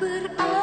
berada ah,